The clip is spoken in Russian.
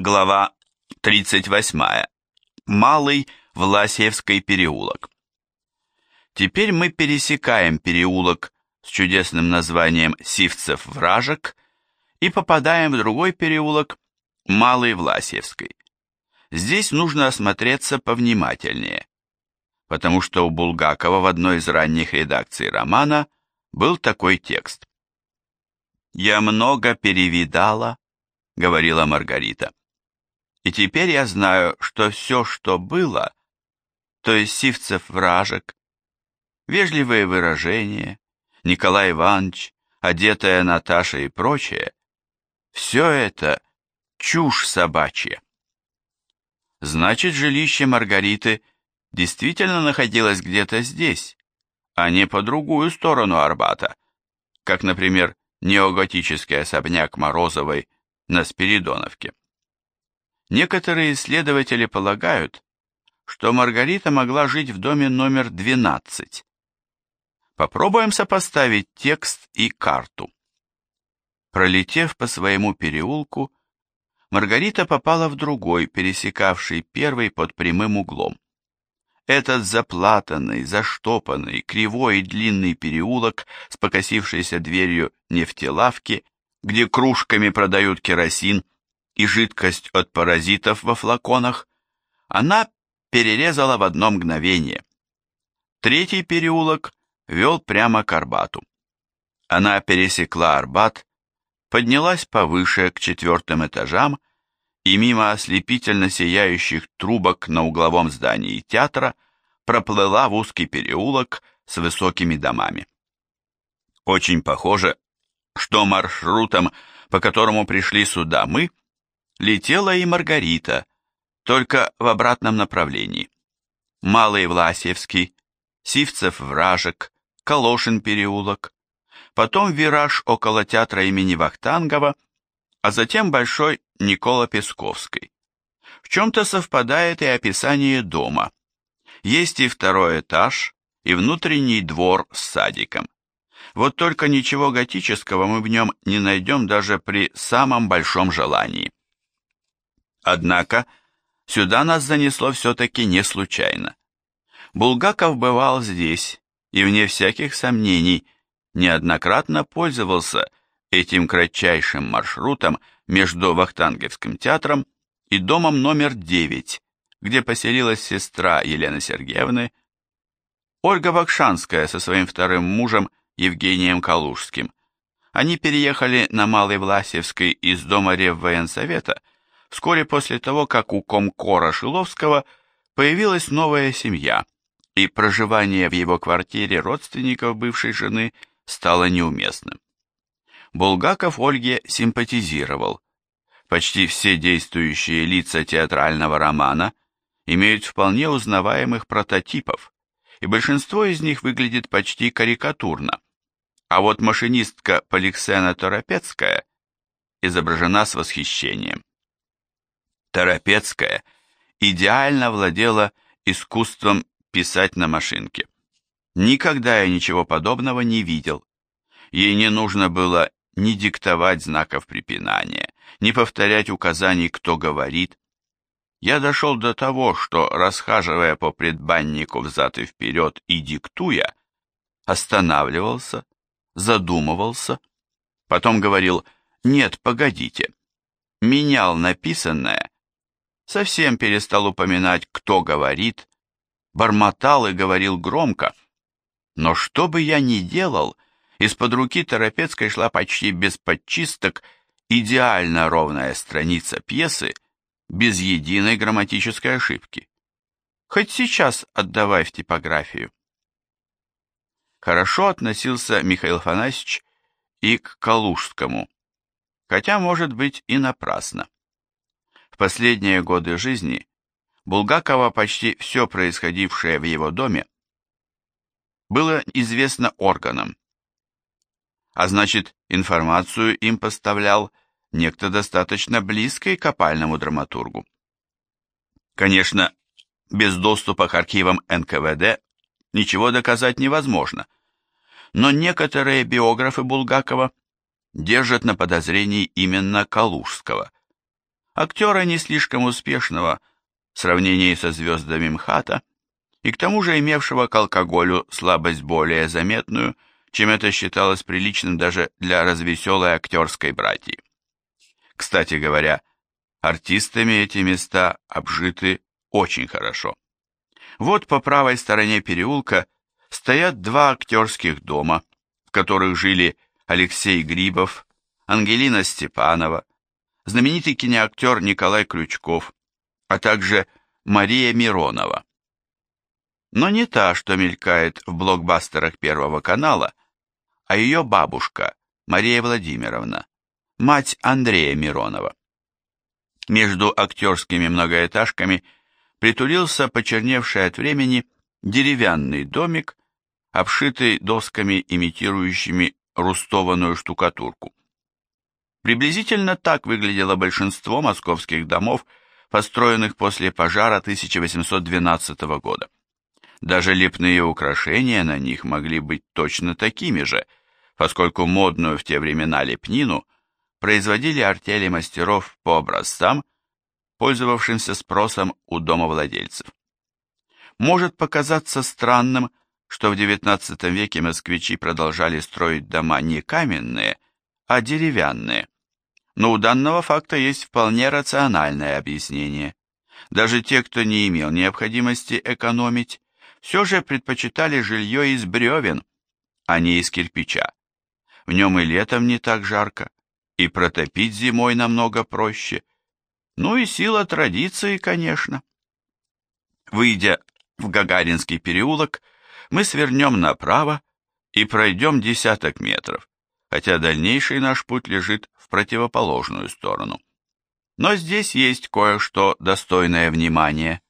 Глава 38. Малый Власьевский переулок. Теперь мы пересекаем переулок с чудесным названием Сивцев-Вражек и попадаем в другой переулок Малый Власьевский. Здесь нужно осмотреться повнимательнее, потому что у Булгакова в одной из ранних редакций романа был такой текст. «Я много перевидала», — говорила Маргарита. И теперь я знаю, что все, что было, то есть Сивцев вражек, вежливые выражения, Николай Иванович, одетая Наташа и прочее, все это чушь собачья. Значит, жилище Маргариты действительно находилось где-то здесь, а не по другую сторону Арбата, как, например, неоготический особняк Морозовой на Спиридоновке. Некоторые исследователи полагают, что Маргарита могла жить в доме номер 12. Попробуем сопоставить текст и карту. Пролетев по своему переулку, Маргарита попала в другой, пересекавший первый под прямым углом. Этот заплатанный, заштопанный, кривой и длинный переулок с покосившейся дверью нефтелавки, где кружками продают керосин, и жидкость от паразитов во флаконах, она перерезала в одно мгновение. Третий переулок вел прямо к Арбату. Она пересекла Арбат, поднялась повыше к четвертым этажам и мимо ослепительно сияющих трубок на угловом здании театра проплыла в узкий переулок с высокими домами. Очень похоже, что маршрутом, по которому пришли сюда мы, летела и Маргарита, только в обратном направлении. Малый Власевский, Сивцев-Вражек, Калошин переулок, потом вираж около театра имени Вахтангова, а затем Большой Никола Песковской. В чем-то совпадает и описание дома. Есть и второй этаж, и внутренний двор с садиком. Вот только ничего готического мы в нем не найдем даже при самом большом желании. Однако сюда нас занесло все-таки не случайно. Булгаков бывал здесь и, вне всяких сомнений, неоднократно пользовался этим кратчайшим маршрутом между Вахтанговским театром и домом номер 9, где поселилась сестра Елены Сергеевны, Ольга Бакшанская со своим вторым мужем Евгением Калужским. Они переехали на Малый Власевский из дома Реввоенсовета – вскоре после того, как у комкора Шиловского появилась новая семья, и проживание в его квартире родственников бывшей жены стало неуместным. Булгаков Ольге симпатизировал. Почти все действующие лица театрального романа имеют вполне узнаваемых прототипов, и большинство из них выглядит почти карикатурно. А вот машинистка Поликсена Торопецкая изображена с восхищением. Торопецкая идеально владела искусством писать на машинке. Никогда я ничего подобного не видел. Ей не нужно было ни диктовать знаков препинания, ни повторять указаний, кто говорит. Я дошел до того, что, расхаживая по предбаннику взад и вперед и диктуя, останавливался, задумывался, потом говорил «нет, погодите», менял написанное совсем перестал упоминать, кто говорит, бормотал и говорил громко. Но что бы я ни делал, из-под руки Торопецкой шла почти без подчисток идеально ровная страница пьесы, без единой грамматической ошибки. Хоть сейчас отдавай в типографию. Хорошо относился Михаил Фанасьевич и к Калужскому, хотя, может быть, и напрасно последние годы жизни Булгакова почти все происходившее в его доме было известно органам, а значит информацию им поставлял некто достаточно близкий к опальному драматургу. Конечно, без доступа к архивам НКВД ничего доказать невозможно, но некоторые биографы Булгакова держат на подозрении именно Калужского – актера не слишком успешного в сравнении со звездами МХАТа, и к тому же имевшего к алкоголю слабость более заметную, чем это считалось приличным даже для развеселой актерской братьи. Кстати говоря, артистами эти места обжиты очень хорошо. Вот по правой стороне переулка стоят два актерских дома, в которых жили Алексей Грибов, Ангелина Степанова, знаменитый киноактер Николай Крючков, а также Мария Миронова но не та, что мелькает в блокбастерах Первого канала, а ее бабушка, Мария Владимировна, мать Андрея Миронова. Между актерскими многоэтажками притулился почерневший от времени деревянный домик, обшитый досками, имитирующими рустованную штукатурку. Приблизительно так выглядело большинство московских домов, построенных после пожара 1812 года. Даже лепные украшения на них могли быть точно такими же, поскольку модную в те времена лепнину производили артели мастеров по образцам, пользовавшимся спросом у домовладельцев. Может показаться странным, что в XIX веке москвичи продолжали строить дома не каменные, а деревянные. Но у данного факта есть вполне рациональное объяснение. Даже те, кто не имел необходимости экономить, все же предпочитали жилье из бревен, а не из кирпича. В нем и летом не так жарко, и протопить зимой намного проще. Ну и сила традиции, конечно. Выйдя в Гагаринский переулок, мы свернем направо и пройдем десяток метров, хотя дальнейший наш путь лежит в противоположную сторону. Но здесь есть кое-что достойное внимания.